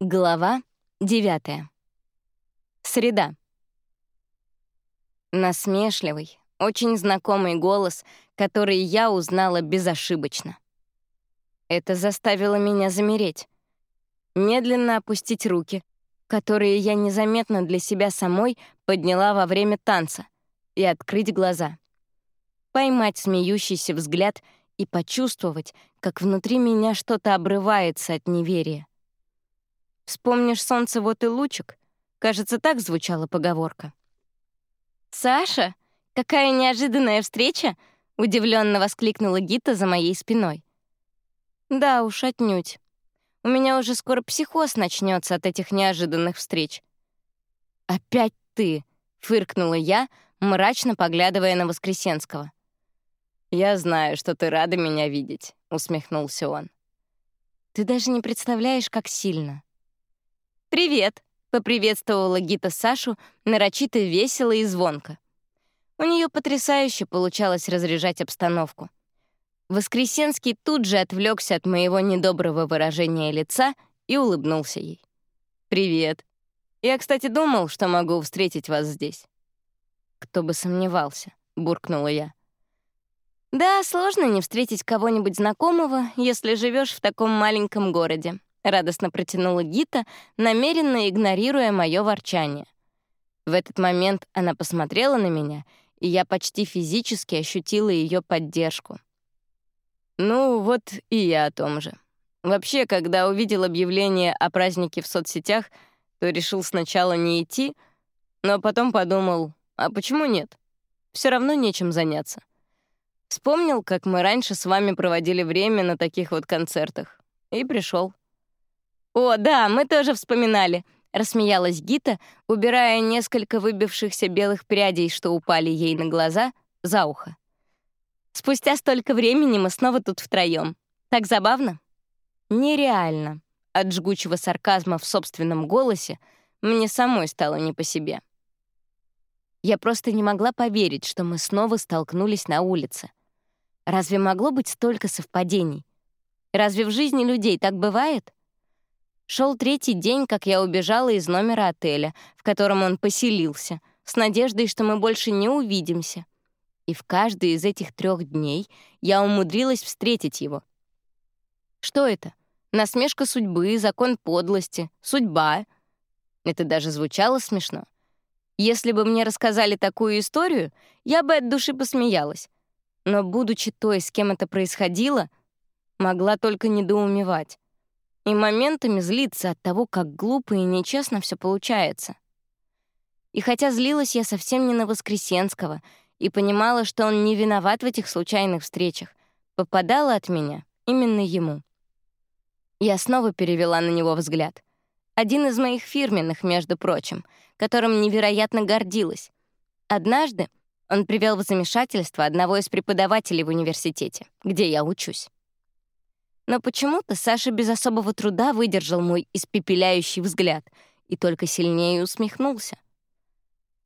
Глава 9. Среда. Насмешливый, очень знакомый голос, который я узнала безошибочно. Это заставило меня замереть. Медленно опустить руки, которые я незаметно для себя самой подняла во время танца, и открыть глаза. Поймать смеющийся взгляд и почувствовать, как внутри меня что-то обрывается от неверия. Вспомнишь солнце, вот и лучик. Кажется, так звучала поговорка. «Саша, какая неожиданная встреча!» — удивленно воскликнула Гита за моей спиной. «Да уж, отнюдь. У меня уже скоро психоз начнется от этих неожиданных встреч». «Опять ты!» — фыркнула я, мрачно поглядывая на Воскресенского. «Я знаю, что ты рада меня видеть», — усмехнулся он. «Ты даже не представляешь, как сильно. «Привет!» — поприветствовала Гита Сашу нарочито весело и звонко. У нее потрясающе получалось разряжать обстановку. Воскресенский тут же отвлекся от моего недоброго выражения лица и улыбнулся ей. «Привет. Я, кстати, думал, что могу встретить вас здесь». «Кто бы сомневался», — буркнула я. «Да, сложно не встретить кого-нибудь знакомого, если живешь в таком маленьком городе», — радостно протянула Гита, намеренно игнорируя мое ворчание. В этот момент она посмотрела на меня, и я почти физически ощутила ее поддержку. Ну, вот и я о том же. Вообще, когда увидел объявление о празднике в соцсетях, то решил сначала не идти, но потом подумал, а почему нет? Все равно нечем заняться. Вспомнил, как мы раньше с вами проводили время на таких вот концертах, и пришел. «О, да, мы тоже вспоминали», — рассмеялась Гита, убирая несколько выбившихся белых прядей, что упали ей на глаза, за ухо. «Спустя столько времени мы снова тут втроем. Так забавно?» «Нереально». От жгучего сарказма в собственном голосе мне самой стало не по себе. Я просто не могла поверить, что мы снова столкнулись на улице. Разве могло быть столько совпадений? Разве в жизни людей так бывает? Шел третий день, как я убежала из номера отеля, в котором он поселился, с надеждой, что мы больше не увидимся. И в каждый из этих трех дней я умудрилась встретить его. Что это? Насмешка судьбы, закон подлости, судьба. Это даже звучало смешно. Если бы мне рассказали такую историю, я бы от души посмеялась. Но, будучи той, с кем это происходило, могла только недоумевать и моментами злиться от того, как глупо и нечестно все получается. И хотя злилась я совсем не на Воскресенского и понимала, что он не виноват в этих случайных встречах, попадала от меня именно ему. Я снова перевела на него взгляд. Один из моих фирменных, между прочим, которым невероятно гордилась. Однажды он привел в замешательство одного из преподавателей в университете, где я учусь. Но почему-то Саша без особого труда выдержал мой испепеляющий взгляд и только сильнее усмехнулся.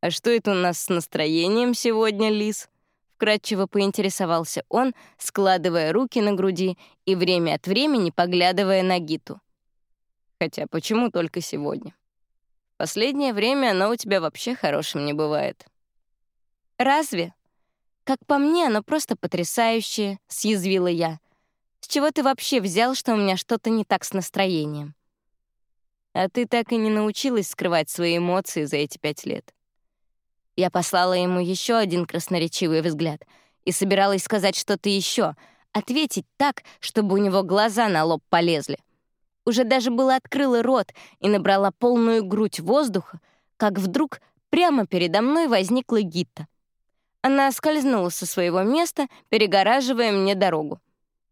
«А что это у нас с настроением сегодня, Лис?» Вкратчиво поинтересовался он, складывая руки на груди и время от времени поглядывая на Гиту. «Хотя почему только сегодня? Последнее время оно у тебя вообще хорошим не бывает». «Разве? Как по мне, оно просто потрясающее», — съязвила я — с чего ты вообще взял, что у меня что-то не так с настроением? А ты так и не научилась скрывать свои эмоции за эти пять лет. Я послала ему еще один красноречивый взгляд и собиралась сказать что-то еще, ответить так, чтобы у него глаза на лоб полезли. Уже даже было открыла рот и набрала полную грудь воздуха, как вдруг прямо передо мной возникла Гитта. Она скользнула со своего места, перегораживая мне дорогу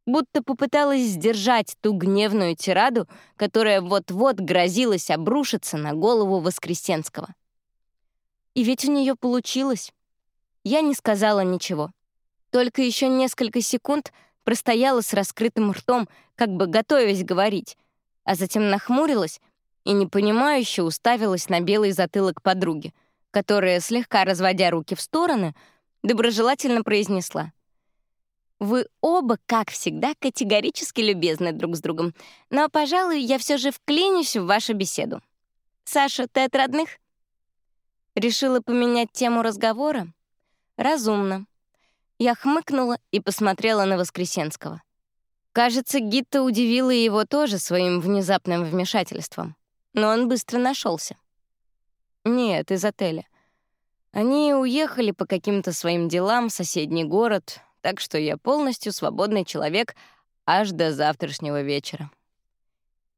будто попыталась сдержать ту гневную тираду, которая вот-вот грозилась обрушиться на голову Воскресенского. И ведь у нее получилось. Я не сказала ничего. Только еще несколько секунд простояла с раскрытым ртом, как бы готовясь говорить, а затем нахмурилась и непонимающе уставилась на белый затылок подруги, которая, слегка разводя руки в стороны, доброжелательно произнесла — Вы оба, как всегда, категорически любезны друг с другом. Но, пожалуй, я все же вклинюсь в вашу беседу. Саша, ты от родных? Решила поменять тему разговора? Разумно. Я хмыкнула и посмотрела на Воскресенского. Кажется, Гитта удивила его тоже своим внезапным вмешательством. Но он быстро нашелся. Нет, из отеля. Они уехали по каким-то своим делам в соседний город, так что я полностью свободный человек аж до завтрашнего вечера.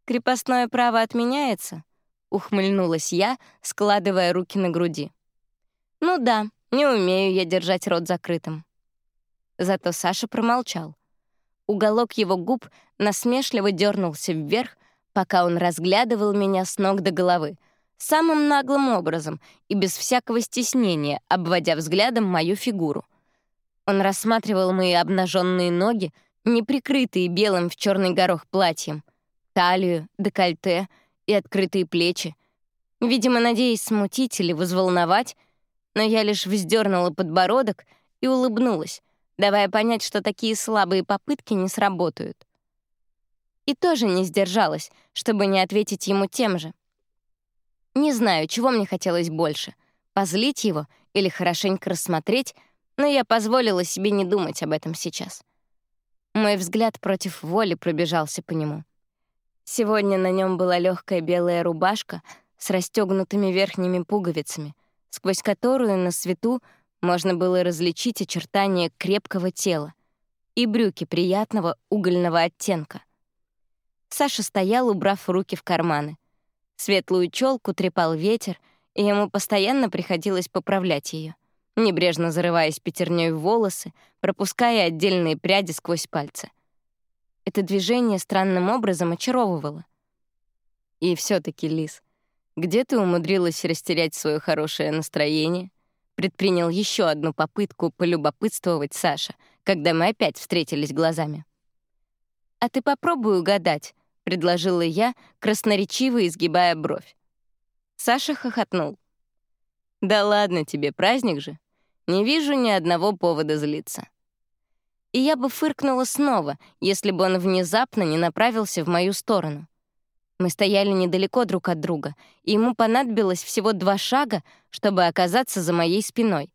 «Крепостное право отменяется?» — ухмыльнулась я, складывая руки на груди. «Ну да, не умею я держать рот закрытым». Зато Саша промолчал. Уголок его губ насмешливо дернулся вверх, пока он разглядывал меня с ног до головы, самым наглым образом и без всякого стеснения, обводя взглядом мою фигуру. Он рассматривал мои обнаженные ноги, не прикрытые белым в черный горох платьем, талию, декольте и открытые плечи, видимо, надеясь смутить или взволновать, но я лишь вздернула подбородок и улыбнулась, давая понять, что такие слабые попытки не сработают. И тоже не сдержалась, чтобы не ответить ему тем же. Не знаю, чего мне хотелось больше — позлить его или хорошенько рассмотреть, но я позволила себе не думать об этом сейчас. Мой взгляд против воли пробежался по нему. Сегодня на нем была легкая белая рубашка с расстегнутыми верхними пуговицами, сквозь которую на свету можно было различить очертания крепкого тела и брюки приятного угольного оттенка. Саша стоял, убрав руки в карманы. Светлую челку трепал ветер, и ему постоянно приходилось поправлять ее, небрежно зарываясь пятерней в волосы, пропуская отдельные пряди сквозь пальцы. Это движение странным образом очаровывало. И все таки Лис, где ты умудрилась растерять свое хорошее настроение? Предпринял еще одну попытку полюбопытствовать Саша, когда мы опять встретились глазами. «А ты попробуй угадать», — предложила я, красноречиво изгибая бровь. Саша хохотнул. «Да ладно тебе, праздник же. Не вижу ни одного повода злиться». И я бы фыркнула снова, если бы он внезапно не направился в мою сторону. Мы стояли недалеко друг от друга, и ему понадобилось всего два шага, чтобы оказаться за моей спиной.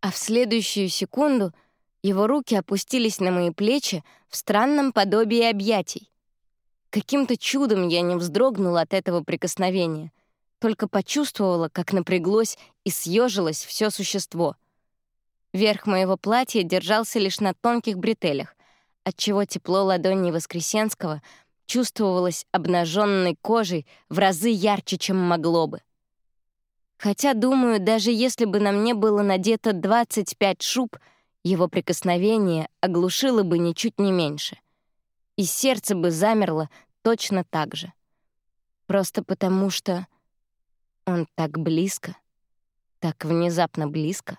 А в следующую секунду его руки опустились на мои плечи в странном подобии объятий. Каким-то чудом я не вздрогнула от этого прикосновения, только почувствовала, как напряглось и съежилось все существо. Верх моего платья держался лишь на тонких бретелях, отчего тепло ладони Воскресенского — чувствовалось обнаженной кожей в разы ярче, чем могло бы. Хотя, думаю, даже если бы на мне было надето 25 шуб, его прикосновение оглушило бы ничуть не меньше. И сердце бы замерло точно так же. Просто потому что он так близко, так внезапно близко.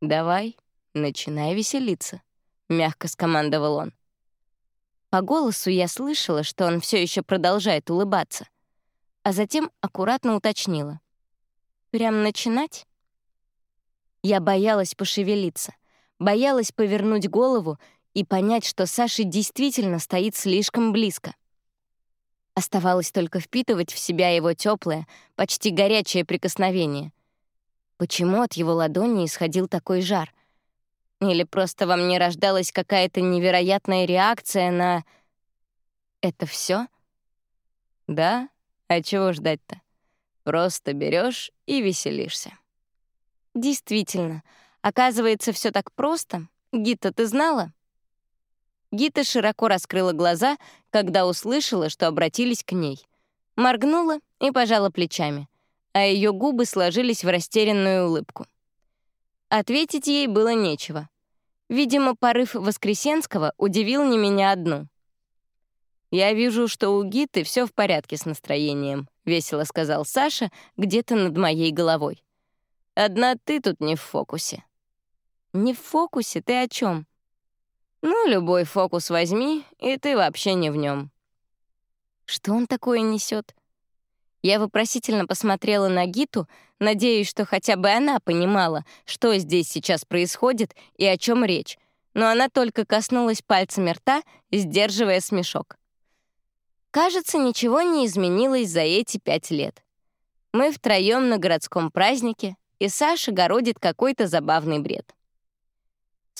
«Давай, начинай веселиться», — мягко скомандовал он. По голосу я слышала, что он все еще продолжает улыбаться, а затем аккуратно уточнила. «Прям начинать?» Я боялась пошевелиться, боялась повернуть голову и понять, что Саша действительно стоит слишком близко. Оставалось только впитывать в себя его теплое, почти горячее прикосновение. Почему от его ладони исходил такой жар? Или просто во мне рождалась какая-то невероятная реакция на... Это все? Да? А чего ждать-то? Просто берешь и веселишься. Действительно. Оказывается, все так просто. Гита, ты знала? Гита широко раскрыла глаза, когда услышала, что обратились к ней. Моргнула и пожала плечами, а ее губы сложились в растерянную улыбку. Ответить ей было нечего. Видимо, порыв Воскресенского удивил не меня одну. «Я вижу, что у Гиты все в порядке с настроением», — весело сказал Саша где-то над моей головой. «Одна ты тут не в фокусе». «Не в фокусе? Ты о чем? «Ну, любой фокус возьми, и ты вообще не в нем. Что он такое несет? Я вопросительно посмотрела на Гиту, надеясь, что хотя бы она понимала, что здесь сейчас происходит и о чем речь, но она только коснулась пальцами рта, сдерживая смешок. Кажется, ничего не изменилось за эти пять лет. Мы втроем на городском празднике, и Саша городит какой-то забавный бред.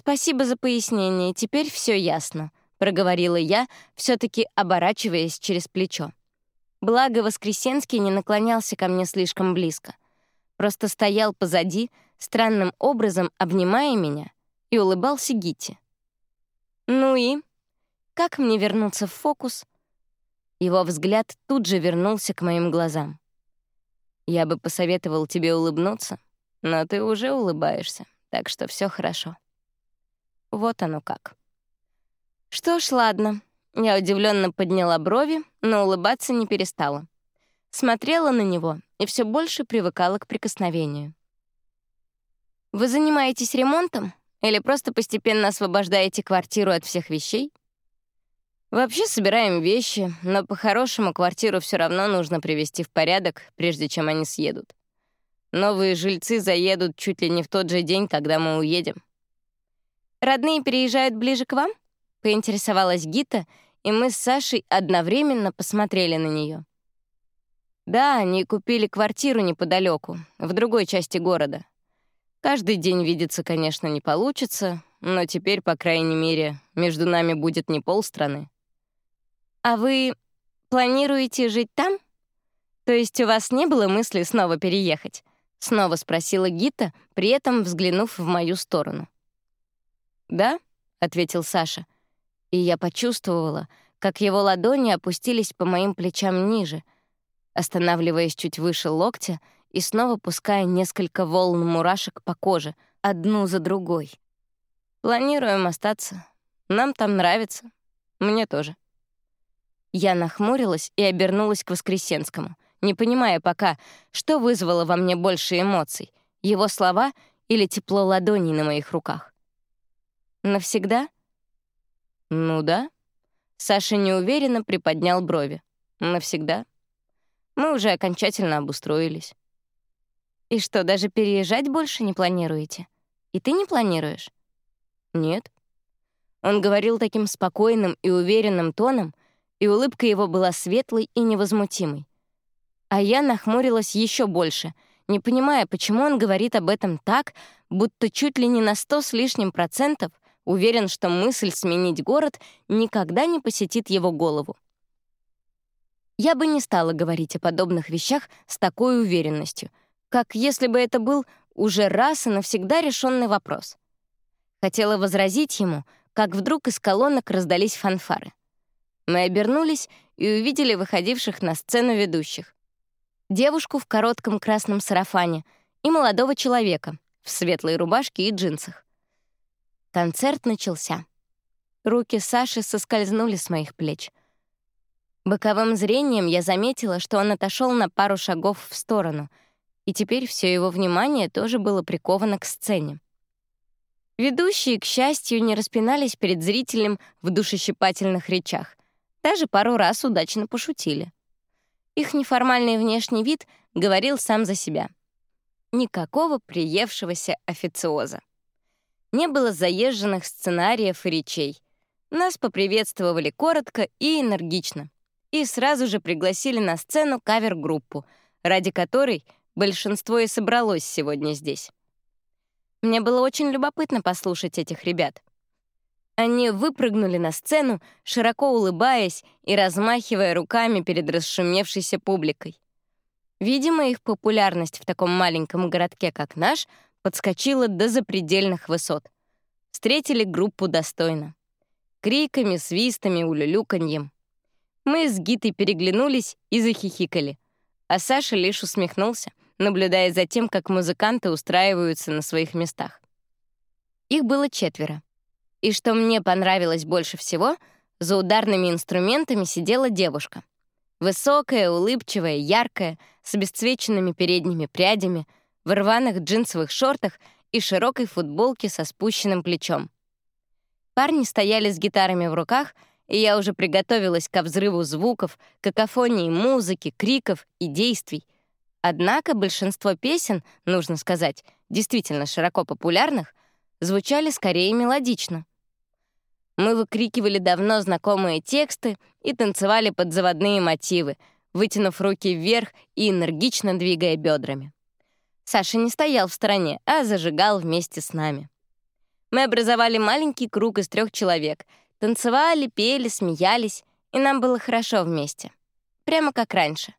«Спасибо за пояснение, теперь все ясно», — проговорила я, все таки оборачиваясь через плечо. Благо, Воскресенский не наклонялся ко мне слишком близко. Просто стоял позади, странным образом обнимая меня, и улыбался Гитти. «Ну и? Как мне вернуться в фокус?» Его взгляд тут же вернулся к моим глазам. «Я бы посоветовал тебе улыбнуться, но ты уже улыбаешься, так что все хорошо». Вот оно как. Что ж, ладно. Я удивленно подняла брови, но улыбаться не перестала. Смотрела на него и все больше привыкала к прикосновению. «Вы занимаетесь ремонтом или просто постепенно освобождаете квартиру от всех вещей?» «Вообще собираем вещи, но по-хорошему квартиру все равно нужно привести в порядок, прежде чем они съедут. Новые жильцы заедут чуть ли не в тот же день, когда мы уедем. «Родные переезжают ближе к вам?» — поинтересовалась Гита, и мы с Сашей одновременно посмотрели на нее. Да, они купили квартиру неподалеку, в другой части города. Каждый день видеться, конечно, не получится, но теперь, по крайней мере, между нами будет не полстраны. А вы планируете жить там? То есть у вас не было мысли снова переехать? Снова спросила Гита, при этом взглянув в мою сторону. «Да», — ответил Саша. И я почувствовала, как его ладони опустились по моим плечам ниже, останавливаясь чуть выше локтя и снова пуская несколько волн мурашек по коже, одну за другой. «Планируем остаться. Нам там нравится. Мне тоже». Я нахмурилась и обернулась к Воскресенскому, не понимая пока, что вызвало во мне больше эмоций — его слова или тепло ладоней на моих руках. Навсегда? Ну да. Саша неуверенно приподнял брови. Навсегда. Мы уже окончательно обустроились. И что, даже переезжать больше не планируете? И ты не планируешь? Нет. Он говорил таким спокойным и уверенным тоном, и улыбка его была светлой и невозмутимой. А я нахмурилась еще больше, не понимая, почему он говорит об этом так, будто чуть ли не на сто с лишним процентов Уверен, что мысль сменить город никогда не посетит его голову. Я бы не стала говорить о подобных вещах с такой уверенностью, как если бы это был уже раз и навсегда решенный вопрос. Хотела возразить ему, как вдруг из колонок раздались фанфары. Мы обернулись и увидели выходивших на сцену ведущих. Девушку в коротком красном сарафане и молодого человека в светлой рубашке и джинсах. Концерт начался. Руки Саши соскользнули с моих плеч. Боковым зрением я заметила, что он отошел на пару шагов в сторону, и теперь все его внимание тоже было приковано к сцене. Ведущие, к счастью, не распинались перед зрителем в душещипательных речах, даже пару раз удачно пошутили. Их неформальный внешний вид говорил сам за себя. Никакого приевшегося официоза. Не было заезженных сценариев и речей. Нас поприветствовали коротко и энергично. И сразу же пригласили на сцену кавер-группу, ради которой большинство и собралось сегодня здесь. Мне было очень любопытно послушать этих ребят. Они выпрыгнули на сцену, широко улыбаясь и размахивая руками перед расшумевшейся публикой. Видимо, их популярность в таком маленьком городке, как наш — подскочила до запредельных высот. Встретили группу достойно. Криками, свистами, улюлюканьем. Мы с Гитой переглянулись и захихикали, а Саша лишь усмехнулся, наблюдая за тем, как музыканты устраиваются на своих местах. Их было четверо. И что мне понравилось больше всего, за ударными инструментами сидела девушка. Высокая, улыбчивая, яркая, с обесцвеченными передними прядями — в рваных джинсовых шортах и широкой футболке со спущенным плечом. Парни стояли с гитарами в руках, и я уже приготовилась ко взрыву звуков, какофонии музыки, криков и действий. Однако большинство песен, нужно сказать, действительно широко популярных, звучали скорее мелодично, Мы выкрикивали давно знакомые тексты и танцевали под заводные мотивы, вытянув руки вверх и энергично двигая бедрами. Саша не стоял в стороне, а зажигал вместе с нами. Мы образовали маленький круг из трех человек, танцевали, пели, смеялись, и нам было хорошо вместе. Прямо как раньше.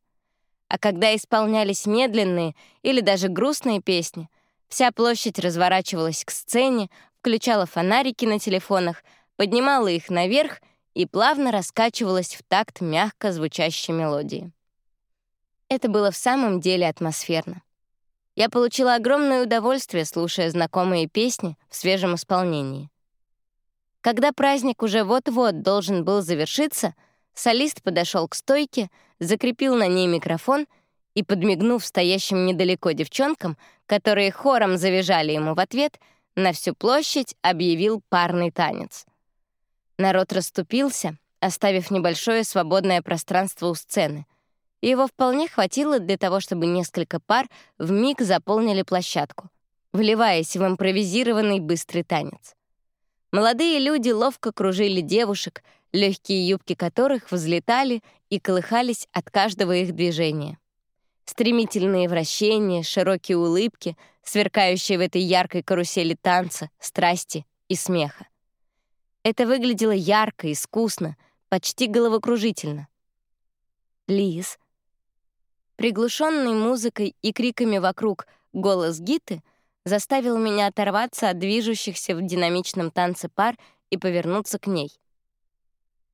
А когда исполнялись медленные или даже грустные песни, вся площадь разворачивалась к сцене, включала фонарики на телефонах, поднимала их наверх и плавно раскачивалась в такт мягко звучащей мелодии. Это было в самом деле атмосферно. Я получила огромное удовольствие, слушая знакомые песни в свежем исполнении. Когда праздник уже вот-вот должен был завершиться, солист подошел к стойке, закрепил на ней микрофон и, подмигнув стоящим недалеко девчонкам, которые хором завизжали ему в ответ, на всю площадь объявил парный танец. Народ расступился, оставив небольшое свободное пространство у сцены — и его вполне хватило для того, чтобы несколько пар в миг заполнили площадку, вливаясь в импровизированный быстрый танец. Молодые люди ловко кружили девушек, легкие юбки которых взлетали и колыхались от каждого их движения. Стремительные вращения, широкие улыбки, сверкающие в этой яркой карусели танца, страсти и смеха. Это выглядело ярко, искусно, почти головокружительно. «Лиз, Приглушенный музыкой и криками вокруг голос Гиты заставил меня оторваться от движущихся в динамичном танце пар и повернуться к ней.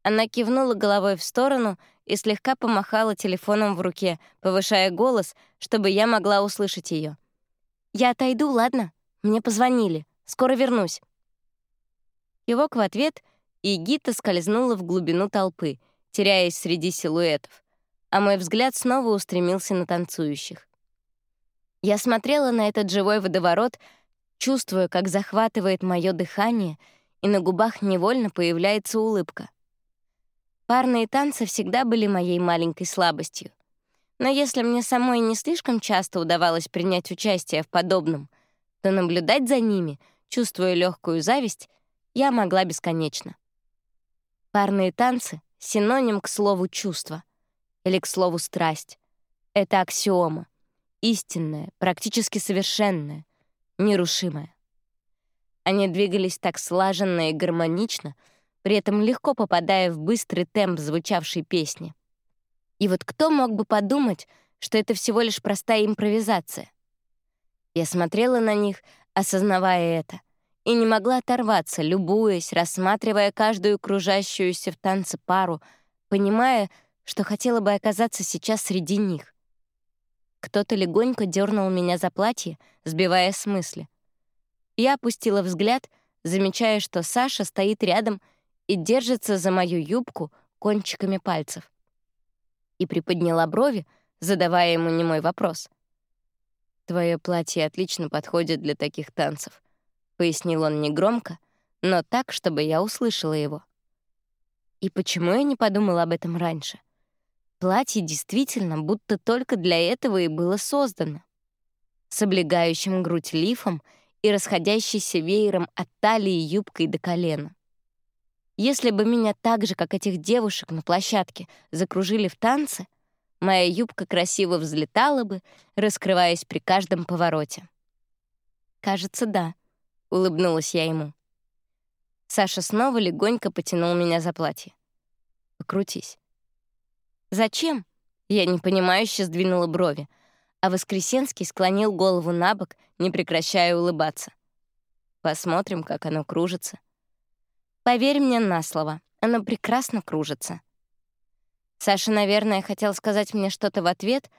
Она кивнула головой в сторону и слегка помахала телефоном в руке, повышая голос, чтобы я могла услышать ее. «Я отойду, ладно? Мне позвонили. Скоро вернусь». Кивок в ответ, и Гита скользнула в глубину толпы, теряясь среди силуэтов а мой взгляд снова устремился на танцующих. Я смотрела на этот живой водоворот, чувствуя, как захватывает мое дыхание, и на губах невольно появляется улыбка. Парные танцы всегда были моей маленькой слабостью. Но если мне самой не слишком часто удавалось принять участие в подобном, то наблюдать за ними, чувствуя легкую зависть, я могла бесконечно. Парные танцы — синоним к слову «чувство» или, к слову, страсть. Это аксиома. Истинная, практически совершенная, нерушимая. Они двигались так слаженно и гармонично, при этом легко попадая в быстрый темп звучавшей песни. И вот кто мог бы подумать, что это всего лишь простая импровизация? Я смотрела на них, осознавая это, и не могла оторваться, любуясь, рассматривая каждую кружащуюся в танце пару, понимая, что хотела бы оказаться сейчас среди них. Кто-то легонько дернул меня за платье, сбивая с мысли. Я опустила взгляд, замечая, что Саша стоит рядом и держится за мою юбку кончиками пальцев. И приподняла брови, задавая ему немой вопрос. «Твое платье отлично подходит для таких танцев», — пояснил он негромко, но так, чтобы я услышала его. И почему я не подумала об этом раньше? Платье действительно будто только для этого и было создано. С облегающим грудь лифом и расходящейся веером от талии юбкой до колена. Если бы меня так же, как этих девушек на площадке, закружили в танце, моя юбка красиво взлетала бы, раскрываясь при каждом повороте. «Кажется, да», — улыбнулась я ему. Саша снова легонько потянул меня за платье. «Покрутись». «Зачем?» Я непонимающе сдвинула брови, а Воскресенский склонил голову на бок, не прекращая улыбаться. «Посмотрим, как оно кружится». «Поверь мне на слово, оно прекрасно кружится». Саша, наверное, хотел сказать мне что-то в ответ.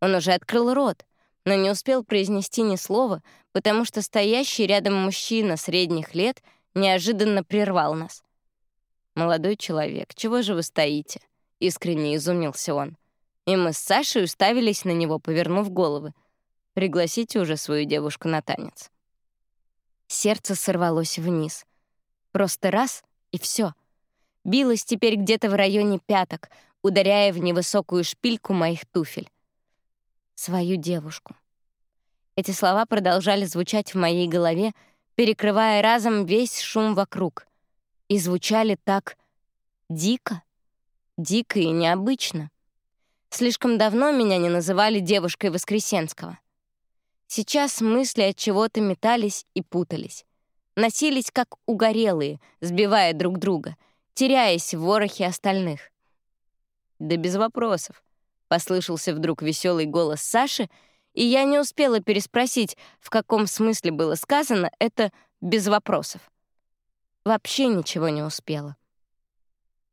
Он уже открыл рот, но не успел произнести ни слова, потому что стоящий рядом мужчина средних лет неожиданно прервал нас. «Молодой человек, чего же вы стоите?» — искренне изумился он. И мы с Сашей уставились на него, повернув головы. «Пригласите уже свою девушку на танец». Сердце сорвалось вниз. Просто раз — и все. Билось теперь где-то в районе пяток, ударяя в невысокую шпильку моих туфель. Свою девушку. Эти слова продолжали звучать в моей голове, перекрывая разом весь шум вокруг. и звучали так дико, дико и необычно. Слишком давно меня не называли девушкой Воскресенского. Сейчас мысли от чего-то метались и путались. Носились как угорелые, сбивая друг друга, теряясь в ворохе остальных. «Да без вопросов», — послышался вдруг веселый голос Саши, и я не успела переспросить, в каком смысле было сказано это «без вопросов». Вообще ничего не успела.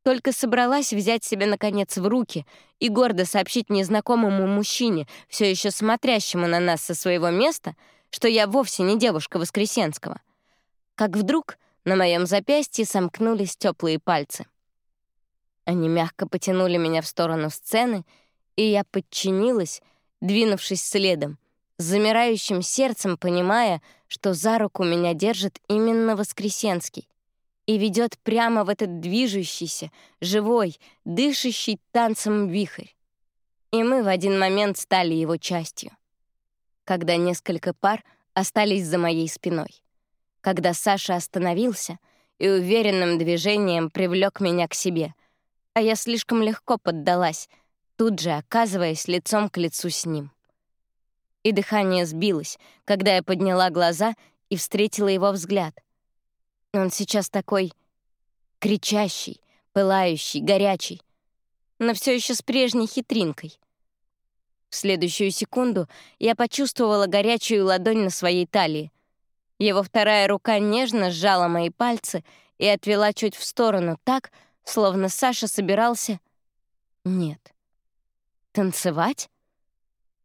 Только собралась взять себя, наконец, в руки и гордо сообщить незнакомому мужчине, все еще смотрящему на нас со своего места, что я вовсе не девушка Воскресенского. Как вдруг на моем запястье сомкнулись теплые пальцы. Они мягко потянули меня в сторону сцены, и я подчинилась, двинувшись следом, с замирающим сердцем понимая, что за руку меня держит именно Воскресенский и ведет прямо в этот движущийся, живой, дышащий танцем вихрь. И мы в один момент стали его частью. Когда несколько пар остались за моей спиной. Когда Саша остановился и уверенным движением привлек меня к себе, а я слишком легко поддалась, тут же оказываясь лицом к лицу с ним. И дыхание сбилось, когда я подняла глаза и встретила его взгляд — он сейчас такой кричащий, пылающий, горячий, но все еще с прежней хитринкой. В следующую секунду я почувствовала горячую ладонь на своей талии. Его вторая рука нежно сжала мои пальцы и отвела чуть в сторону так, словно Саша собирался... Нет. Танцевать?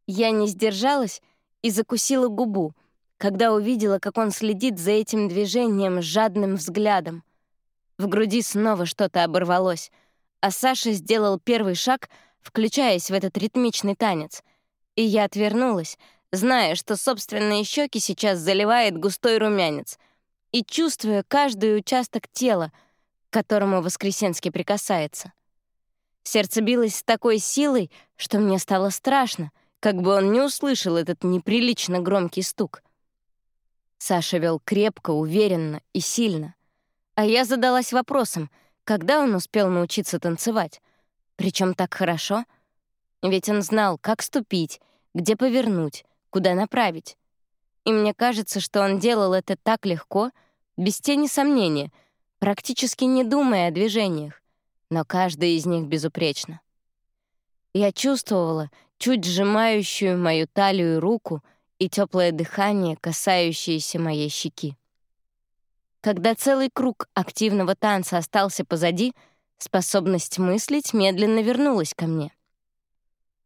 Я не сдержалась и закусила губу — когда увидела, как он следит за этим движением с жадным взглядом. В груди снова что-то оборвалось, а Саша сделал первый шаг, включаясь в этот ритмичный танец. И я отвернулась, зная, что собственные щеки сейчас заливает густой румянец, и чувствуя каждый участок тела, к которому Воскресенский прикасается. Сердце билось с такой силой, что мне стало страшно, как бы он не услышал этот неприлично громкий стук — Саша вел крепко, уверенно и сильно. А я задалась вопросом, когда он успел научиться танцевать? Причем так хорошо? Ведь он знал, как ступить, где повернуть, куда направить. И мне кажется, что он делал это так легко, без тени сомнения, практически не думая о движениях, но каждая из них безупречно. Я чувствовала чуть сжимающую мою талию руку — и теплое дыхание, касающееся моей щеки. Когда целый круг активного танца остался позади, способность мыслить медленно вернулась ко мне.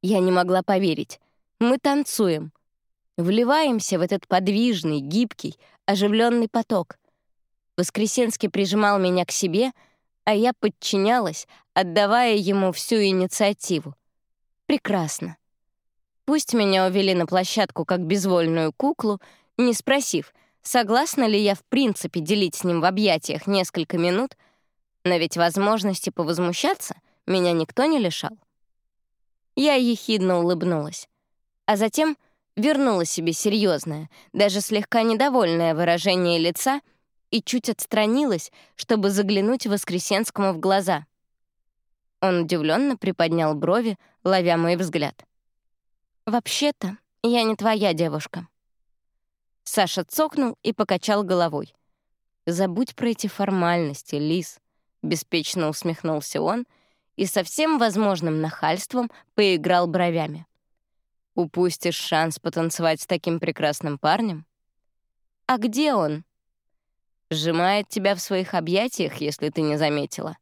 Я не могла поверить. Мы танцуем. Вливаемся в этот подвижный, гибкий, оживленный поток. Воскресенский прижимал меня к себе, а я подчинялась, отдавая ему всю инициативу. Прекрасно. Пусть меня увели на площадку как безвольную куклу, не спросив, согласна ли я в принципе делить с ним в объятиях несколько минут, но ведь возможности повозмущаться меня никто не лишал. Я ехидно улыбнулась, а затем вернула себе серьезное, даже слегка недовольное выражение лица и чуть отстранилась, чтобы заглянуть Воскресенскому в глаза. Он удивленно приподнял брови, ловя мой взгляд. «Вообще-то, я не твоя девушка». Саша цокнул и покачал головой. «Забудь про эти формальности, Лис», — беспечно усмехнулся он и со всем возможным нахальством поиграл бровями. «Упустишь шанс потанцевать с таким прекрасным парнем?» «А где он?» «Сжимает тебя в своих объятиях, если ты не заметила».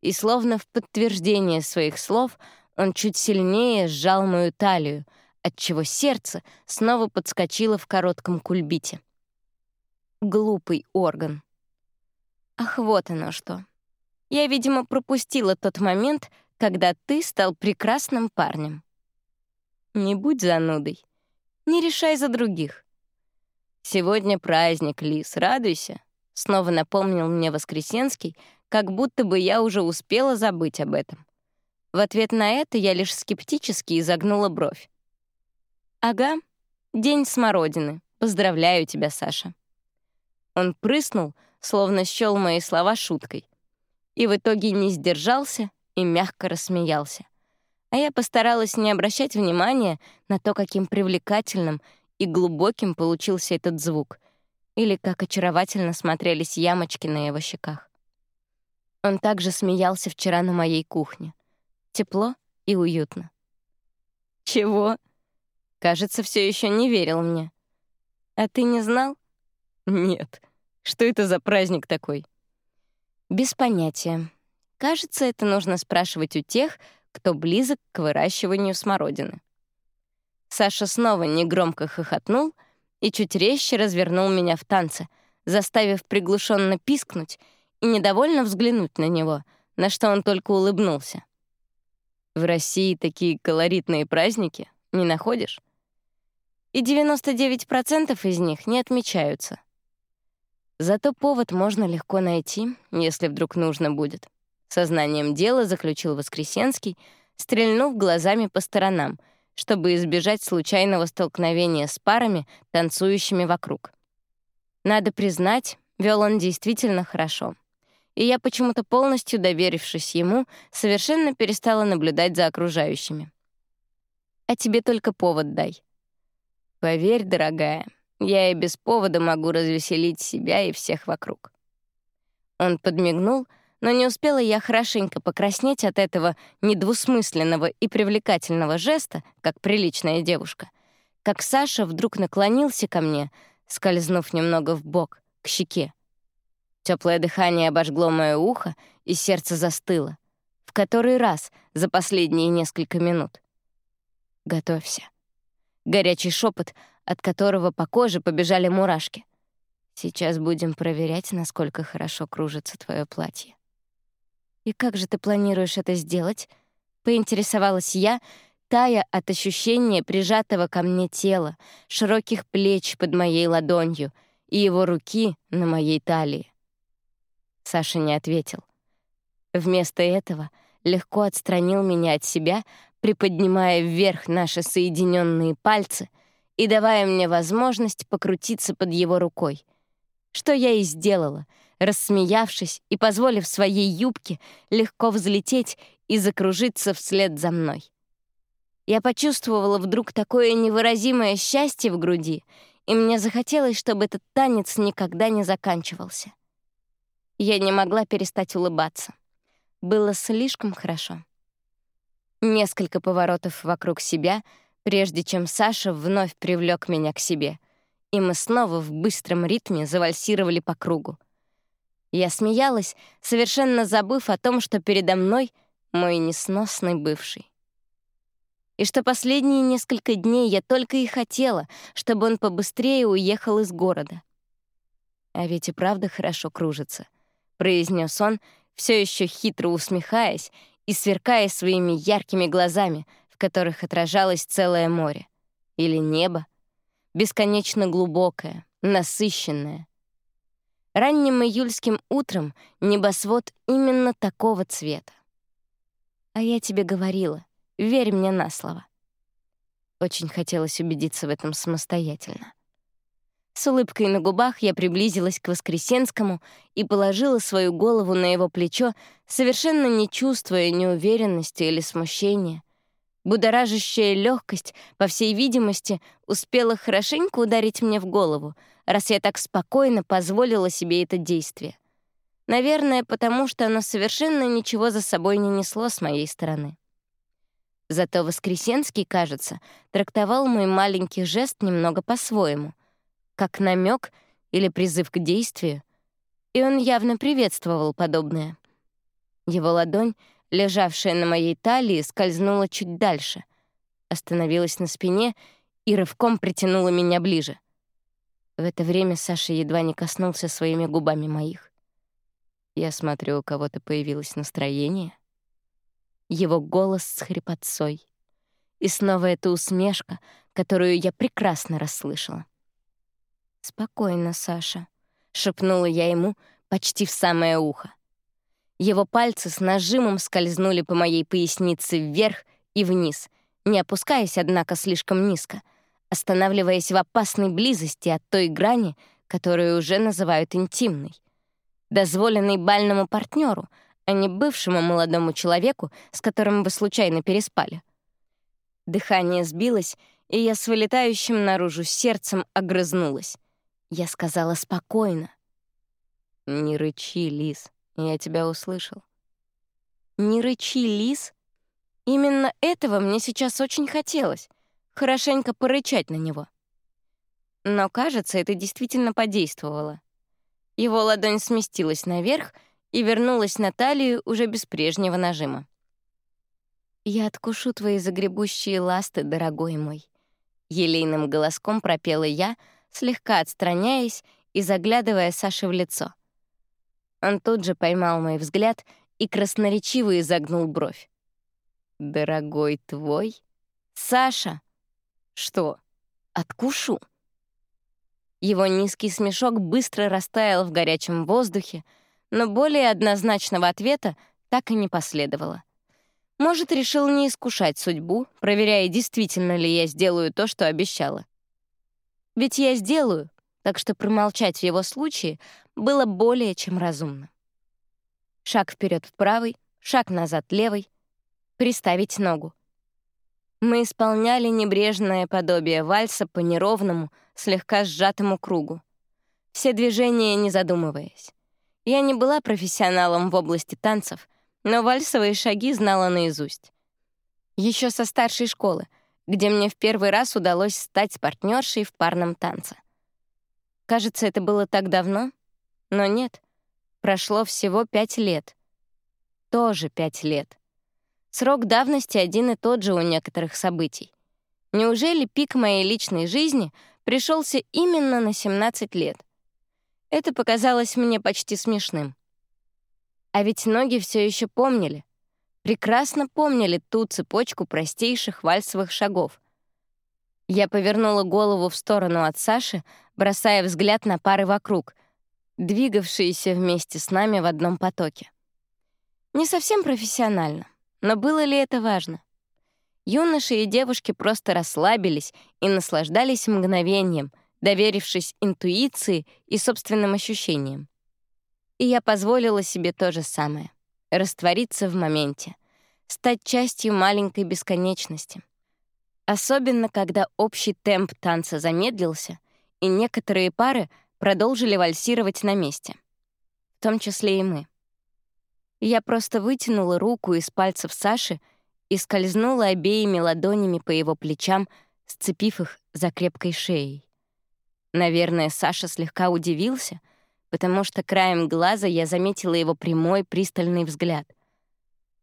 И словно в подтверждение своих слов — он чуть сильнее сжал мою талию, отчего сердце снова подскочило в коротком кульбите. Глупый орган. Ах, вот оно что. Я, видимо, пропустила тот момент, когда ты стал прекрасным парнем. Не будь занудой. Не решай за других. Сегодня праздник, Лис, радуйся. Снова напомнил мне Воскресенский, как будто бы я уже успела забыть об этом. В ответ на это я лишь скептически изогнула бровь. «Ага, день смородины. Поздравляю тебя, Саша». Он прыснул, словно счёл мои слова шуткой. И в итоге не сдержался и мягко рассмеялся. А я постаралась не обращать внимания на то, каким привлекательным и глубоким получился этот звук, или как очаровательно смотрелись ямочки на его щеках. Он также смеялся вчера на моей кухне. Тепло и уютно. «Чего?» Кажется, все еще не верил мне. «А ты не знал?» «Нет. Что это за праздник такой?» «Без понятия. Кажется, это нужно спрашивать у тех, кто близок к выращиванию смородины». Саша снова негромко хохотнул и чуть резче развернул меня в танце, заставив приглушенно пискнуть и недовольно взглянуть на него, на что он только улыбнулся. «В России такие колоритные праздники, не находишь?» И 99% из них не отмечаются. Зато повод можно легко найти, если вдруг нужно будет. Сознанием дела заключил Воскресенский, стрельнув глазами по сторонам, чтобы избежать случайного столкновения с парами, танцующими вокруг. Надо признать, вел он действительно хорошо. И я, почему-то полностью доверившись ему, совершенно перестала наблюдать за окружающими. «А тебе только повод дай». «Поверь, дорогая, я и без повода могу развеселить себя и всех вокруг». Он подмигнул, но не успела я хорошенько покраснеть от этого недвусмысленного и привлекательного жеста, как приличная девушка, как Саша вдруг наклонился ко мне, скользнув немного в бок к щеке. Теплое дыхание обожгло мое ухо, и сердце застыло. В который раз за последние несколько минут. «Готовься». Горячий шепот — от которого по коже побежали мурашки. Сейчас будем проверять, насколько хорошо кружится твое платье. «И как же ты планируешь это сделать?» — поинтересовалась я, тая от ощущения прижатого ко мне тела, широких плеч под моей ладонью и его руки на моей талии. Саша не ответил. Вместо этого легко отстранил меня от себя, приподнимая вверх наши соединенные пальцы — и давая мне возможность покрутиться под его рукой. Что я и сделала, рассмеявшись и позволив своей юбке легко взлететь и закружиться вслед за мной. Я почувствовала вдруг такое невыразимое счастье в груди, и мне захотелось, чтобы этот танец никогда не заканчивался. Я не могла перестать улыбаться. Было слишком хорошо. Несколько поворотов вокруг себя — прежде чем Саша вновь привлек меня к себе, и мы снова в быстром ритме завальсировали по кругу. Я смеялась, совершенно забыв о том, что передо мной мой несносный бывший. И что последние несколько дней я только и хотела, чтобы он побыстрее уехал из города. «А ведь и правда хорошо кружится», — произнес он, все еще хитро усмехаясь и сверкая своими яркими глазами — которых отражалось целое море. Или небо. Бесконечно глубокое, насыщенное. Ранним июльским утром небосвод именно такого цвета. А я тебе говорила, верь мне на слово. Очень хотелось убедиться в этом самостоятельно. С улыбкой на губах я приблизилась к Воскресенскому и положила свою голову на его плечо, совершенно не чувствуя неуверенности или смущения — Будоражащая легкость, по всей видимости, успела хорошенько ударить мне в голову, раз я так спокойно позволила себе это действие. Наверное, потому что оно совершенно ничего за собой не несло с моей стороны. Зато Воскресенский, кажется, трактовал мой маленький жест немного по-своему, как намек или призыв к действию, и он явно приветствовал подобное. Его ладонь лежавшая на моей талии, скользнула чуть дальше, остановилась на спине и рывком притянула меня ближе. В это время Саша едва не коснулся своими губами моих. Я смотрю, у кого-то появилось настроение. Его голос с хрипотцой. И снова эта усмешка, которую я прекрасно расслышала. «Спокойно, Саша», — шепнула я ему почти в самое ухо. Его пальцы с нажимом скользнули по моей пояснице вверх и вниз, не опускаясь, однако, слишком низко, останавливаясь в опасной близости от той грани, которую уже называют интимной. дозволенный бальному партнеру, а не бывшему молодому человеку, с которым вы случайно переспали. Дыхание сбилось, и я с вылетающим наружу сердцем огрызнулась. Я сказала спокойно. «Не рычи, Лис, я тебя услышал». «Не рычи, Лис?» Именно этого мне сейчас очень хотелось — хорошенько порычать на него. Но, кажется, это действительно подействовало. Его ладонь сместилась наверх и вернулась на талию уже без прежнего нажима. «Я откушу твои загребущие ласты, дорогой мой», — елейным голоском пропела я, слегка отстраняясь и заглядывая Саше в лицо. Он тут же поймал мой взгляд и красноречиво изогнул бровь. «Дорогой твой? Саша?» «Что? Откушу?» Его низкий смешок быстро растаял в горячем воздухе, но более однозначного ответа так и не последовало. Может, решил не искушать судьбу, проверяя, действительно ли я сделаю то, что обещала. Ведь я сделаю, так что промолчать в его случае было более чем разумно. Шаг вперед правый, шаг назад левый, приставить ногу. Мы исполняли небрежное подобие вальса по неровному, слегка сжатому кругу. Все движения не задумываясь. Я не была профессионалом в области танцев, но вальсовые шаги знала наизусть. Еще со старшей школы, где мне в первый раз удалось стать партнершей в парном танце. Кажется, это было так давно, но нет. Прошло всего пять лет. Тоже пять лет. Срок давности один и тот же у некоторых событий. Неужели пик моей личной жизни пришелся именно на 17 лет? Это показалось мне почти смешным. А ведь ноги все еще помнили. Прекрасно помнили ту цепочку простейших вальсовых шагов. Я повернула голову в сторону от Саши, бросая взгляд на пары вокруг, двигавшиеся вместе с нами в одном потоке. Не совсем профессионально. Но было ли это важно? Юноши и девушки просто расслабились и наслаждались мгновением, доверившись интуиции и собственным ощущениям. И я позволила себе то же самое — раствориться в моменте, стать частью маленькой бесконечности. Особенно, когда общий темп танца замедлился, и некоторые пары продолжили вальсировать на месте. В том числе и мы. Я просто вытянула руку из пальцев Саши и скользнула обеими ладонями по его плечам, сцепив их за крепкой шеей. Наверное, Саша слегка удивился, потому что краем глаза я заметила его прямой пристальный взгляд.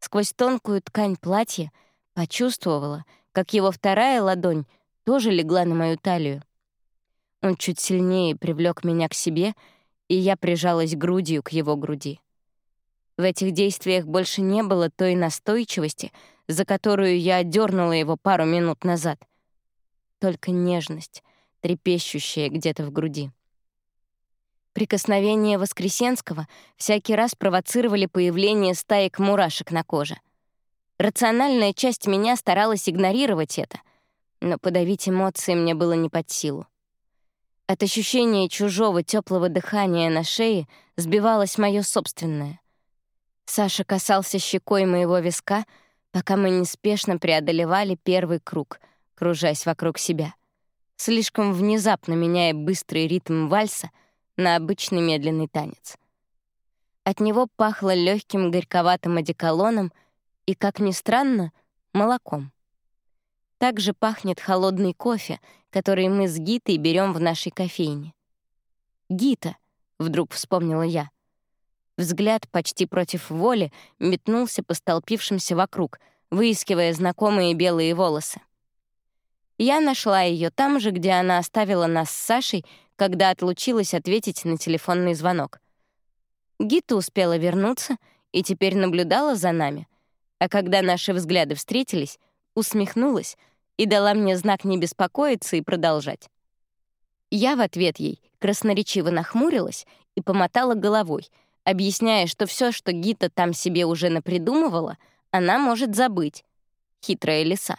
Сквозь тонкую ткань платья почувствовала, как его вторая ладонь тоже легла на мою талию. Он чуть сильнее привлек меня к себе, и я прижалась грудью к его груди. В этих действиях больше не было той настойчивости, за которую я отдернула его пару минут назад. Только нежность, трепещущая где-то в груди. Прикосновения Воскресенского всякий раз провоцировали появление стаек мурашек на коже. Рациональная часть меня старалась игнорировать это, но подавить эмоции мне было не под силу. От ощущения чужого теплого дыхания на шее сбивалось мое собственное. Саша касался щекой моего виска, пока мы неспешно преодолевали первый круг, кружась вокруг себя, слишком внезапно меняя быстрый ритм вальса на обычный медленный танец. От него пахло легким горьковатым одеколоном и, как ни странно, молоком. Также пахнет холодный кофе, который мы с Гитой берем в нашей кофейне. «Гита», — вдруг вспомнила я — Взгляд почти против воли метнулся по столпившимся вокруг, выискивая знакомые белые волосы. Я нашла ее там же, где она оставила нас с Сашей, когда отлучилась ответить на телефонный звонок. Гита успела вернуться и теперь наблюдала за нами, а когда наши взгляды встретились, усмехнулась и дала мне знак не беспокоиться и продолжать. Я в ответ ей красноречиво нахмурилась и помотала головой — объясняя, что все, что Гита там себе уже напридумывала, она может забыть. Хитрая лиса.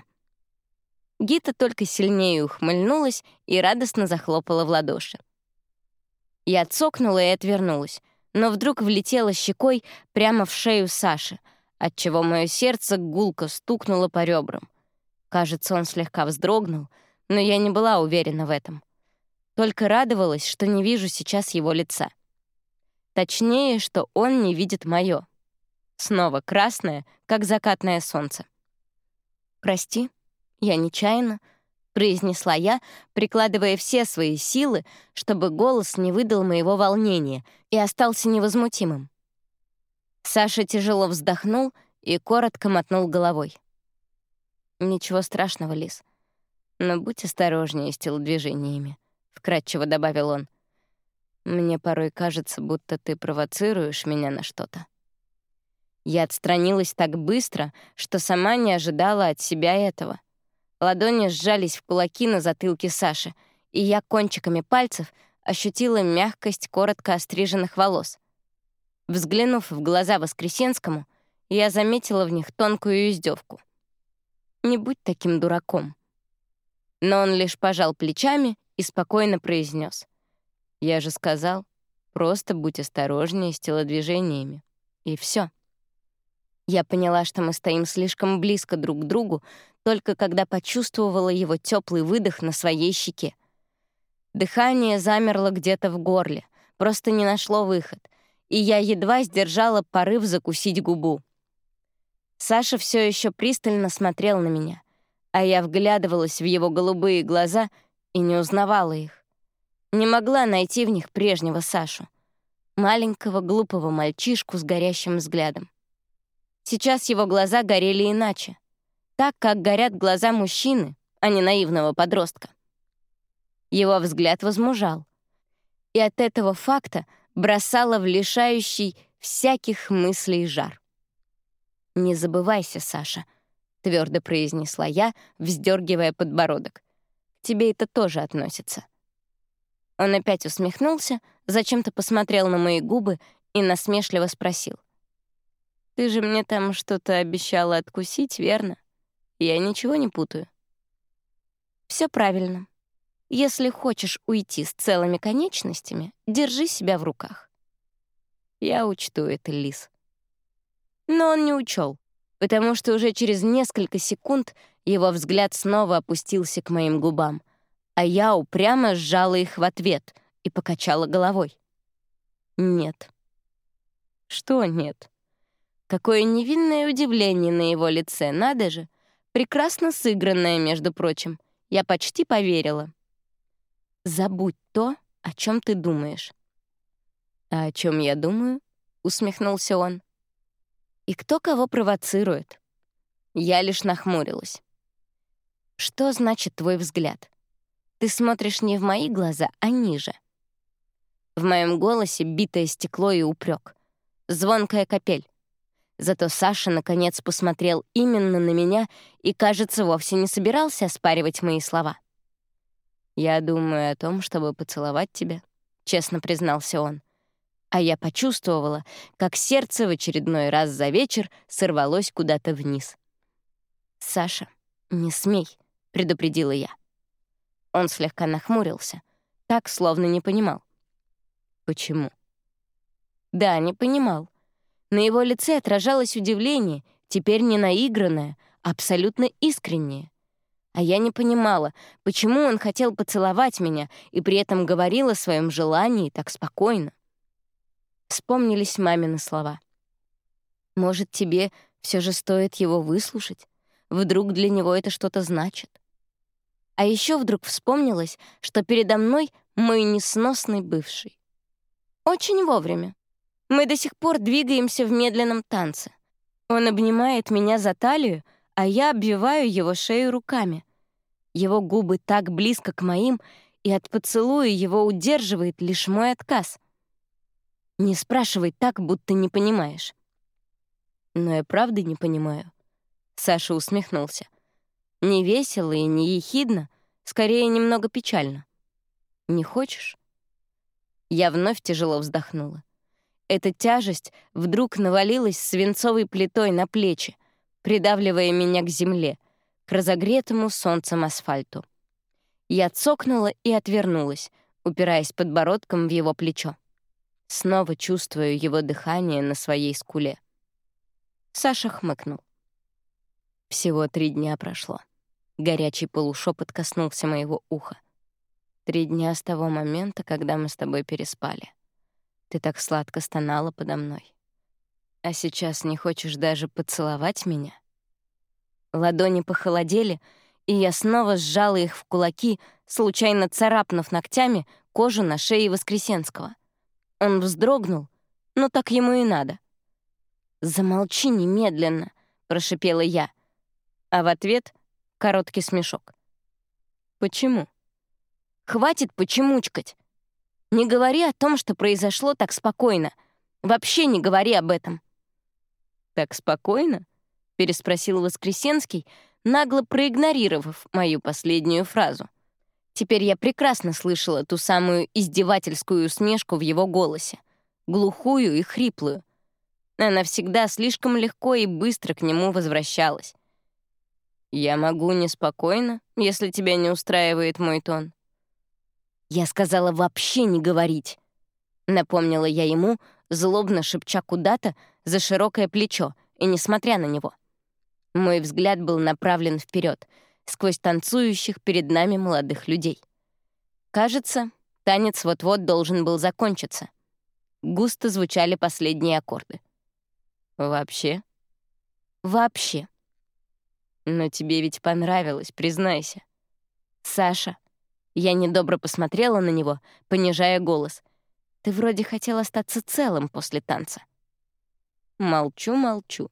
Гита только сильнее ухмыльнулась и радостно захлопала в ладоши. Я цокнула и отвернулась, но вдруг влетела щекой прямо в шею Саши, отчего мое сердце гулко стукнуло по ребрам. Кажется, он слегка вздрогнул, но я не была уверена в этом. Только радовалась, что не вижу сейчас его лица. Точнее, что он не видит моё. Снова красное, как закатное солнце. «Прости, я нечаянно», — произнесла я, прикладывая все свои силы, чтобы голос не выдал моего волнения и остался невозмутимым. Саша тяжело вздохнул и коротко мотнул головой. «Ничего страшного, Лис. Но будь осторожнее с телодвижениями», — вкратчиво добавил он. «Мне порой кажется, будто ты провоцируешь меня на что-то». Я отстранилась так быстро, что сама не ожидала от себя этого. Ладони сжались в кулаки на затылке Саши, и я кончиками пальцев ощутила мягкость коротко остриженных волос. Взглянув в глаза Воскресенскому, я заметила в них тонкую издевку. «Не будь таким дураком». Но он лишь пожал плечами и спокойно произнес: «Я же сказал, просто будь осторожнее с телодвижениями. И все. Я поняла, что мы стоим слишком близко друг к другу, только когда почувствовала его теплый выдох на своей щеке. Дыхание замерло где-то в горле, просто не нашло выход, и я едва сдержала порыв закусить губу. Саша все еще пристально смотрел на меня, а я вглядывалась в его голубые глаза и не узнавала их. Не могла найти в них прежнего Сашу, маленького глупого мальчишку с горящим взглядом. Сейчас его глаза горели иначе. Так, как горят глаза мужчины, а не наивного подростка. Его взгляд возмужал. И от этого факта бросало в лишающий всяких мыслей жар. «Не забывайся, Саша», — твердо произнесла я, вздергивая подбородок. «К тебе это тоже относится». Он опять усмехнулся, зачем-то посмотрел на мои губы и насмешливо спросил — ты же мне там что-то обещала откусить, верно? Я ничего не путаю. Все правильно. Если хочешь уйти с целыми конечностями, держи себя в руках. Я учту это, Лис. Но он не учел, потому что уже через несколько секунд его взгляд снова опустился к моим губам, а я упрямо сжала их в ответ и покачала головой. Нет. Что нет? Какое невинное удивление на его лице, надо же. Прекрасно сыгранное, между прочим. Я почти поверила. «Забудь то, о чем ты думаешь». «А о чем я думаю?» — усмехнулся он. «И кто кого провоцирует?» Я лишь нахмурилась. «Что значит твой взгляд? Ты смотришь не в мои глаза, а ниже». В моем голосе битое стекло и упрек, звонкая капель. Зато Саша наконец посмотрел именно на меня и, кажется, вовсе не собирался оспаривать мои слова. «Я думаю о том, чтобы поцеловать тебя», — честно признался он. А я почувствовала, как сердце в очередной раз за вечер сорвалось куда-то вниз. «Саша, не смей», — предупредила я. Он слегка нахмурился, так, словно не понимал. «Почему?» «Да, не понимал. На его лице отражалось удивление, теперь не наигранное, а абсолютно искреннее. А я не понимала, почему он хотел поцеловать меня и при этом говорил о своем желании так спокойно. Вспомнились мамины слова. «Может, тебе все же стоит его выслушать? Вдруг для него это что-то значит?» А еще вдруг вспомнилось, что передо мной мой несносный бывший. Очень вовремя. Мы до сих пор двигаемся в медленном танце. Он обнимает меня за талию, а я обвиваю его шею руками. Его губы так близко к моим, и от поцелуя его удерживает лишь мой отказ. Не спрашивай так, будто не понимаешь. Но я правда не понимаю. Саша усмехнулся. Не весело и не ехидно, скорее немного печально. Не хочешь? Я вновь тяжело вздохнула. Эта тяжесть вдруг навалилась свинцовой плитой на плечи, придавливая меня к земле, к разогретому солнцем асфальту. Я цокнула и отвернулась, упираясь подбородком в его плечо. снова чувствую его дыхание на своей скуле. Саша хмыкнул. Всего три дня прошло. Горячий полушепот коснулся моего уха. Три дня с того момента, когда мы с тобой переспали. Ты так сладко стонала подо мной. А сейчас не хочешь даже поцеловать меня? Ладони похолодели, и я снова сжала их в кулаки, случайно царапнув ногтями кожу на шее Воскресенского. Он вздрогнул, но так ему и надо. «Замолчи немедленно», — прошипела я. А в ответ — короткий смешок. «Почему?» «Хватит почемучкать. Не говори о том, что произошло так спокойно. Вообще не говори об этом». «Так спокойно?» — переспросил Воскресенский, нагло проигнорировав мою последнюю фразу — Теперь я прекрасно слышала ту самую издевательскую усмешку в его голосе, глухую и хриплую. Она всегда слишком легко и быстро к нему возвращалась. «Я могу неспокойно, если тебя не устраивает мой тон». «Я сказала вообще не говорить», — напомнила я ему, злобно шепча куда-то за широкое плечо и несмотря на него. Мой взгляд был направлен вперед — сквозь танцующих перед нами молодых людей. Кажется, танец вот-вот должен был закончиться. Густо звучали последние аккорды. «Вообще?» «Вообще». «Но тебе ведь понравилось, признайся». «Саша». Я недобро посмотрела на него, понижая голос. «Ты вроде хотел остаться целым после танца». Молчу, молчу.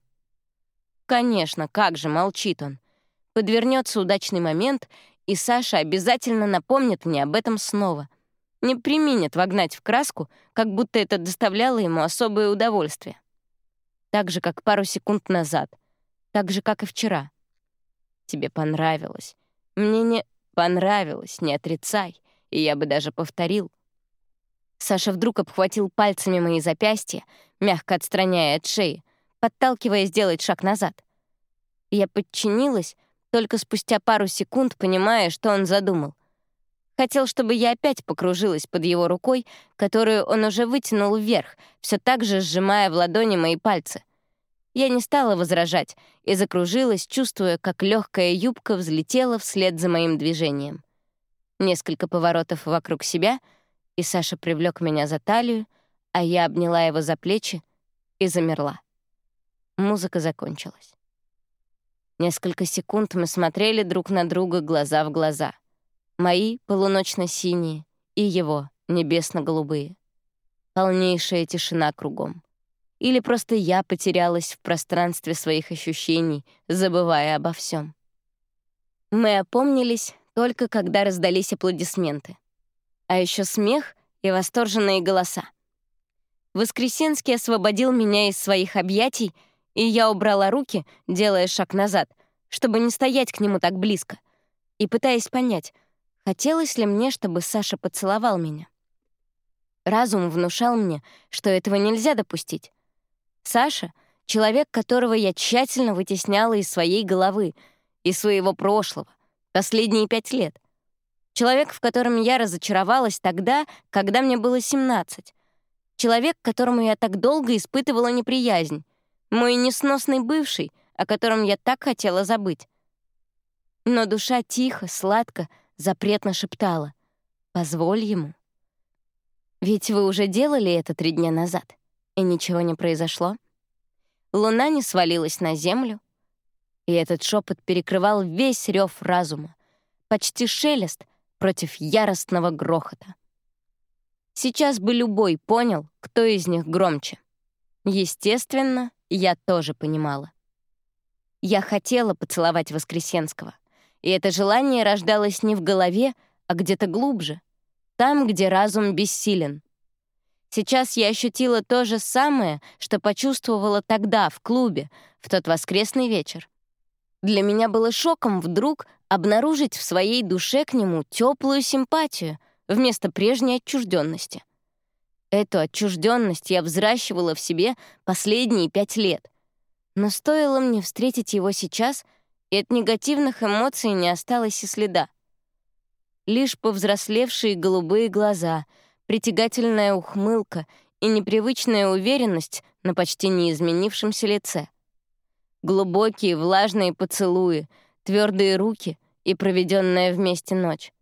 Конечно, как же молчит он. Подвернется удачный момент, и Саша обязательно напомнит мне об этом снова. Не применит вогнать в краску, как будто это доставляло ему особое удовольствие. Так же, как пару секунд назад. Так же, как и вчера. Тебе понравилось. Мне не понравилось, не отрицай. И я бы даже повторил. Саша вдруг обхватил пальцами мои запястья, мягко отстраняя от шеи, подталкивая сделать шаг назад. Я подчинилась, только спустя пару секунд понимая, что он задумал. Хотел, чтобы я опять покружилась под его рукой, которую он уже вытянул вверх, все так же сжимая в ладони мои пальцы. Я не стала возражать и закружилась, чувствуя, как легкая юбка взлетела вслед за моим движением. Несколько поворотов вокруг себя, и Саша привлек меня за талию, а я обняла его за плечи и замерла. Музыка закончилась. Несколько секунд мы смотрели друг на друга глаза в глаза. Мои — полуночно-синие, и его — небесно-голубые. Полнейшая тишина кругом. Или просто я потерялась в пространстве своих ощущений, забывая обо всем. Мы опомнились только когда раздались аплодисменты. А еще смех и восторженные голоса. Воскресенский освободил меня из своих объятий — и я убрала руки, делая шаг назад, чтобы не стоять к нему так близко, и пытаясь понять, хотелось ли мне, чтобы Саша поцеловал меня. Разум внушал мне, что этого нельзя допустить. Саша — человек, которого я тщательно вытесняла из своей головы, из своего прошлого, последние пять лет. Человек, в котором я разочаровалась тогда, когда мне было 17. Человек, которому я так долго испытывала неприязнь. Мой несносный бывший, о котором я так хотела забыть. Но душа тихо, сладко, запретно шептала. «Позволь ему». Ведь вы уже делали это три дня назад, и ничего не произошло. Луна не свалилась на землю, и этот шепот перекрывал весь рев разума, почти шелест против яростного грохота. Сейчас бы любой понял, кто из них громче. Естественно, я тоже понимала. Я хотела поцеловать Воскресенского, и это желание рождалось не в голове, а где-то глубже, там, где разум бессилен. Сейчас я ощутила то же самое, что почувствовала тогда, в клубе, в тот воскресный вечер. Для меня было шоком вдруг обнаружить в своей душе к нему теплую симпатию вместо прежней отчужденности. Эту отчужденность я взращивала в себе последние пять лет. Но стоило мне встретить его сейчас, и от негативных эмоций не осталось и следа. Лишь повзрослевшие голубые глаза, притягательная ухмылка и непривычная уверенность на почти неизменившемся лице. Глубокие влажные поцелуи, твердые руки и проведенная вместе ночь.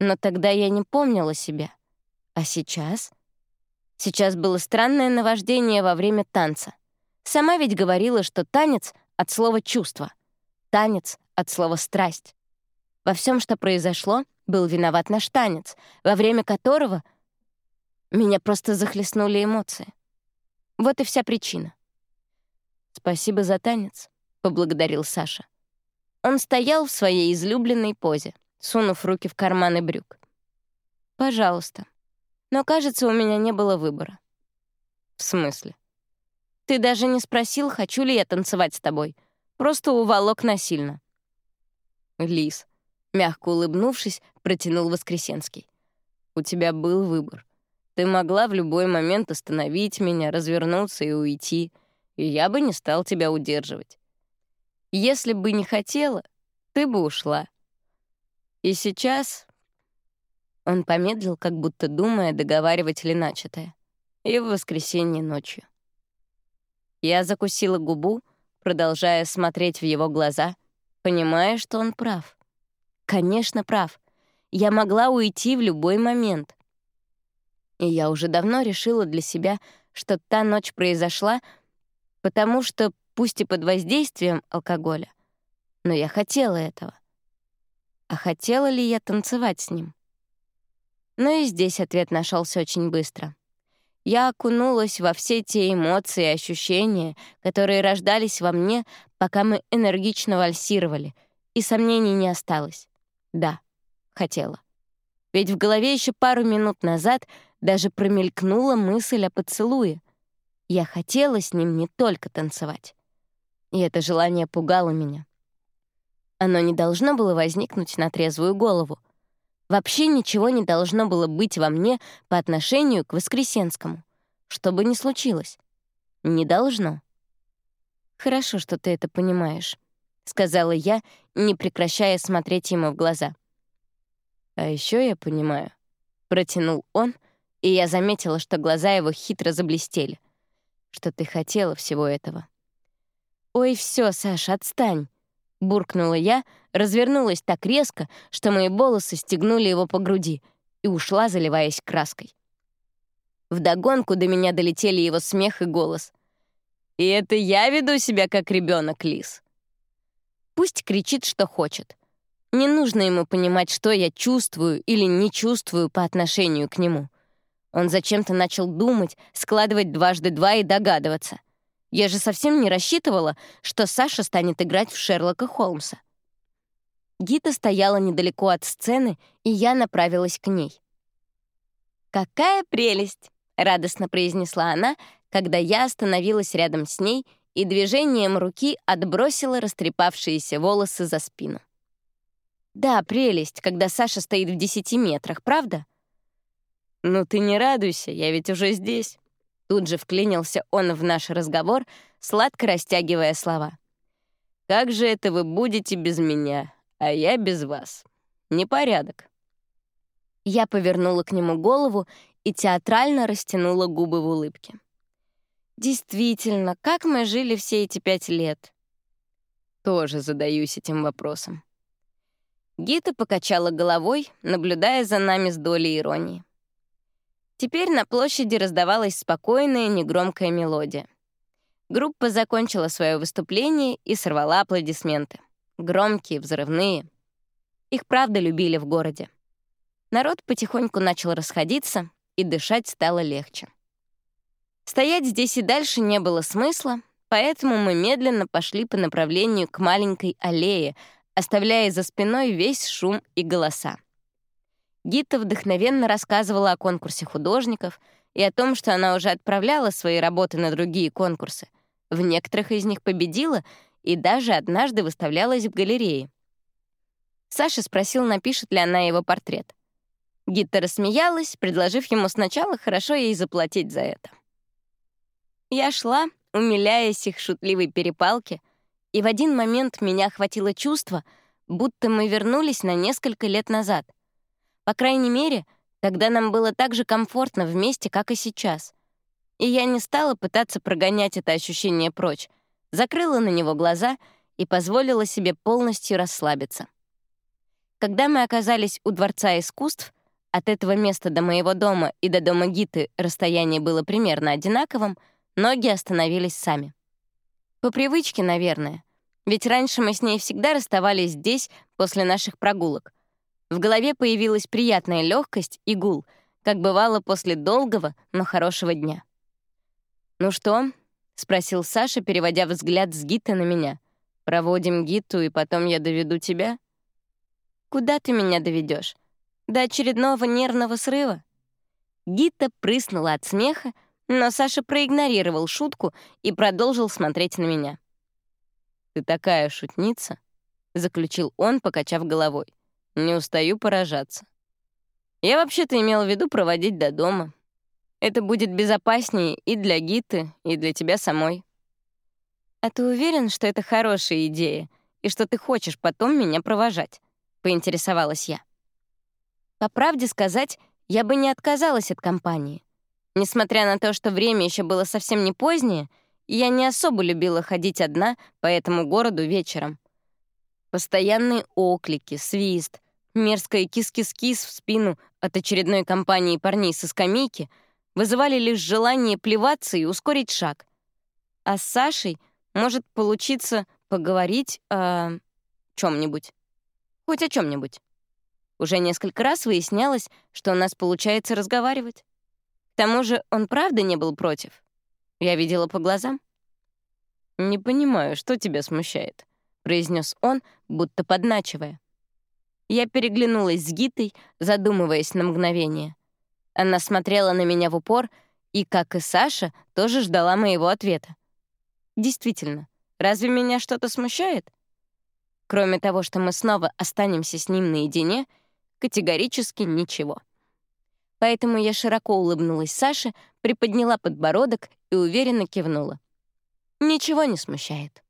Но тогда я не помнила себя. А сейчас? Сейчас было странное наваждение во время танца. Сама ведь говорила, что танец — от слова «чувство», танец — от слова «страсть». Во всем, что произошло, был виноват наш танец, во время которого меня просто захлестнули эмоции. Вот и вся причина. «Спасибо за танец», — поблагодарил Саша. Он стоял в своей излюбленной позе, сунув руки в карманы брюк. «Пожалуйста», но, кажется, у меня не было выбора. В смысле? Ты даже не спросил, хочу ли я танцевать с тобой. Просто уволок насильно. Лис, мягко улыбнувшись, протянул Воскресенский. У тебя был выбор. Ты могла в любой момент остановить меня, развернуться и уйти, и я бы не стал тебя удерживать. Если бы не хотела, ты бы ушла. И сейчас он помедлил, как будто думая, договаривать ли начатое. И в воскресенье ночью. Я закусила губу, продолжая смотреть в его глаза, понимая, что он прав. Конечно, прав. Я могла уйти в любой момент. И я уже давно решила для себя, что та ночь произошла, потому что, пусть и под воздействием алкоголя, но я хотела этого. А хотела ли я танцевать с ним? Но и здесь ответ нашелся очень быстро. Я окунулась во все те эмоции и ощущения, которые рождались во мне, пока мы энергично вальсировали, и сомнений не осталось. Да, хотела. Ведь в голове еще пару минут назад даже промелькнула мысль о поцелуе. Я хотела с ним не только танцевать. И это желание пугало меня. Оно не должно было возникнуть на трезвую голову — Вообще ничего не должно было быть во мне по отношению к Воскресенскому. Что бы ни случилось. Не должно. «Хорошо, что ты это понимаешь», — сказала я, не прекращая смотреть ему в глаза. «А еще я понимаю», — протянул он, и я заметила, что глаза его хитро заблестели, что ты хотела всего этого. «Ой, все, Саша, отстань!» — буркнула я, развернулась так резко, что мои волосы стегнули его по груди, и ушла, заливаясь краской. Вдогонку до меня долетели его смех и голос. «И это я веду себя как ребенок, Лис?» Пусть кричит, что хочет. Не нужно ему понимать, что я чувствую или не чувствую по отношению к нему. Он зачем-то начал думать, складывать дважды два и догадываться. Я же совсем не рассчитывала, что Саша станет играть в Шерлока Холмса. Гита стояла недалеко от сцены, и я направилась к ней. «Какая прелесть!» — радостно произнесла она, когда я остановилась рядом с ней и движением руки отбросила растрепавшиеся волосы за спину. «Да, прелесть, когда Саша стоит в десяти метрах, правда?» «Ну ты не радуйся, я ведь уже здесь». Тут же вклинился он в наш разговор, сладко растягивая слова. «Как же это вы будете без меня, а я без вас? Непорядок». Я повернула к нему голову и театрально растянула губы в улыбке. «Действительно, как мы жили все эти пять лет?» Тоже задаюсь этим вопросом. Гита покачала головой, наблюдая за нами с долей иронии. Теперь на площади раздавалась спокойная, негромкая мелодия. Группа закончила свое выступление и сорвала аплодисменты. Громкие, взрывные. Их правда любили в городе. Народ потихоньку начал расходиться, и дышать стало легче. Стоять здесь и дальше не было смысла, поэтому мы медленно пошли по направлению к маленькой аллее, оставляя за спиной весь шум и голоса. Гита вдохновенно рассказывала о конкурсе художников и о том, что она уже отправляла свои работы на другие конкурсы. В некоторых из них победила и даже однажды выставлялась в галерее. Саша спросил, напишет ли она его портрет. Гита рассмеялась, предложив ему сначала хорошо ей заплатить за это. Я шла, умиляясь их шутливой перепалке, и в один момент меня охватило чувство, будто мы вернулись на несколько лет назад — по крайней мере, тогда нам было так же комфортно вместе, как и сейчас. и я не стала пытаться прогонять это ощущение прочь, закрыла на него глаза и позволила себе полностью расслабиться. Когда мы оказались у Дворца искусств, от этого места до моего дома и до дома Гиты расстояние было примерно одинаковым, ноги остановились сами. По привычке, наверное. Ведь раньше мы с ней всегда расставались здесь после наших прогулок. В голове появилась приятная легкость и гул, как бывало после долгого, но хорошего дня. «Ну что?» — спросил Саша, переводя взгляд с Гиты на меня. «Проводим Гиту, и потом я доведу тебя?» «Куда ты меня доведешь? До очередного нервного срыва?» Гита прыснула от смеха, но Саша проигнорировал шутку и продолжил смотреть на меня. «Ты такая шутница», — заключил он, покачав головой. «Не устаю поражаться. Я вообще-то имел в виду проводить до дома. Это будет безопаснее и для Гиты, и для тебя самой». «А ты уверен, что это хорошая идея, и что ты хочешь потом меня провожать?» — поинтересовалась я. По правде сказать, я бы не отказалась от компании. Несмотря на то, что время еще было совсем не позднее, я не особо любила ходить одна по этому городу вечером. Постоянные оклики, свист, мерзкая кис-кис-кис в спину от очередной компании парней со скамейки вызывали лишь желание плеваться и ускорить шаг. А с Сашей может получиться поговорить о чем-нибудь. Хоть о чем-нибудь. Уже несколько раз выяснялось, что у нас получается разговаривать. Тому же он правда не был против. Я видела по глазам. «Не понимаю, что тебя смущает», — произнес он, будто подначивая. Я переглянулась с Гитой, задумываясь на мгновение. Она смотрела на меня в упор и, как и Саша, тоже ждала моего ответа. Действительно, разве меня что-то смущает? Кроме того, что мы снова останемся с ним наедине, категорически ничего. Поэтому я широко улыбнулась Саше, приподняла подбородок и уверенно кивнула. Ничего не смущает.